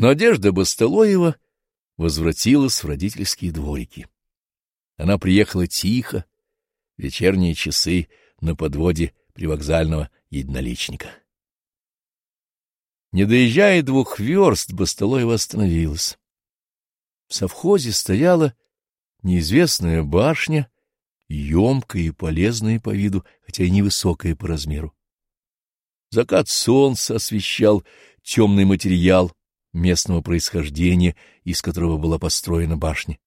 Надежда Басталоева возвратилась в родительские дворики. Она приехала тихо, вечерние часы на подводе привокзального единоличника. Не доезжая двух верст, Басталоева остановилась. В совхозе стояла неизвестная башня, емкая и полезная по виду, хотя и невысокая по размеру. Закат солнца освещал темный материал местного происхождения, из которого была построена башня.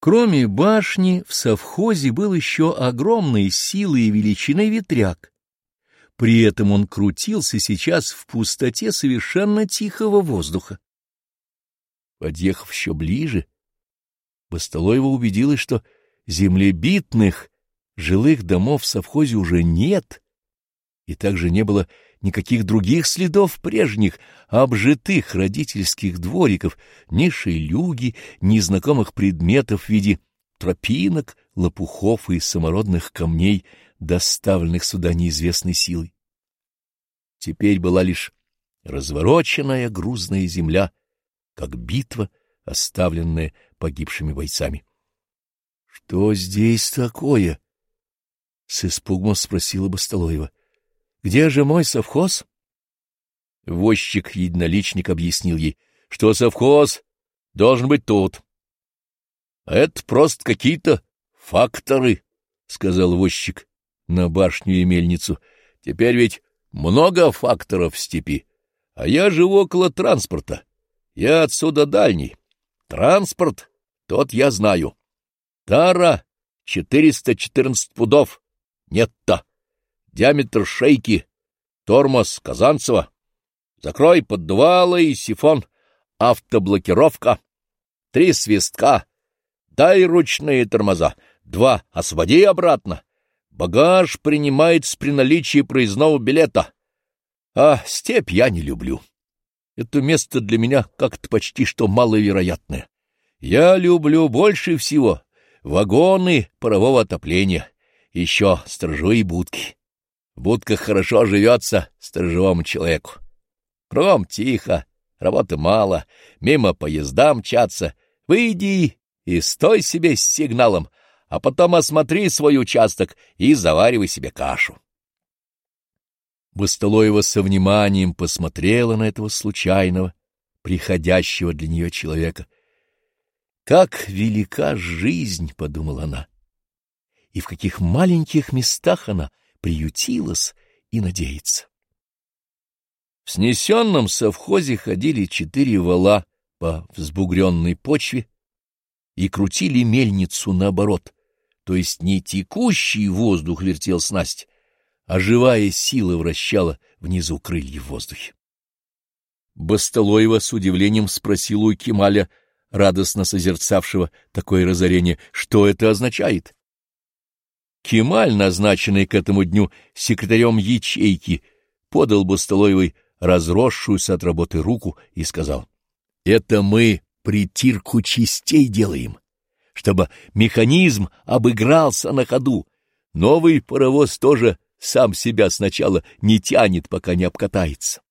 Кроме башни, в совхозе был еще огромной силы и величины ветряк. При этом он крутился сейчас в пустоте совершенно тихого воздуха. Подъехав еще ближе, Бастолоева убедилась, что землебитных жилых домов в совхозе уже нет, и также не было никаких других следов прежних, обжитых родительских двориков, ни шелюги, ни знакомых предметов в виде тропинок, лопухов и самородных камней, доставленных сюда неизвестной силой. Теперь была лишь развороченная грузная земля, как битва, оставленная погибшими бойцами. — Что здесь такое? — с испугом спросила Бастолоева. — где же мой совхоз? Возчик-единоличник объяснил ей, что совхоз должен быть тут. — Это просто какие-то факторы, — сказал возчик на башню и мельницу. — Теперь ведь много факторов в степи, а я живу около транспорта. Я отсюда дальний. Транспорт, тот я знаю. Тара — 414 пудов. Нет-то диаметр шейки, тормоз Казанцева, закрой поддувало и сифон, автоблокировка, три свистка, дай ручные тормоза, два освободи обратно, багаж принимается при наличии проездного билета. А степь я не люблю. Это место для меня как-то почти что маловероятное. Я люблю больше всего вагоны парового отопления, еще сторожевые будки. Будках хорошо живется сторожевому человеку. Кругом тихо, работы мало, мимо поезда мчатся. Выйди и стой себе с сигналом, а потом осмотри свой участок и заваривай себе кашу. Бастолоева со вниманием посмотрела на этого случайного, приходящего для нее человека. «Как велика жизнь!» — подумала она. «И в каких маленьких местах она приютилась и надеется. В снесенном совхозе ходили четыре вала по взбугренной почве и крутили мельницу наоборот, то есть не текущий воздух вертел снасть, а живая сила вращала внизу крылья в воздухе. Басталоева с удивлением спросила у Кемаля, радостно созерцавшего такое разорение, что это означает. Кемаль, назначенный к этому дню секретарем ячейки, подал Бастолоевой разросшуюся от работы руку и сказал, — Это мы притирку частей делаем, чтобы механизм обыгрался на ходу. Новый паровоз тоже сам себя сначала не тянет, пока не обкатается.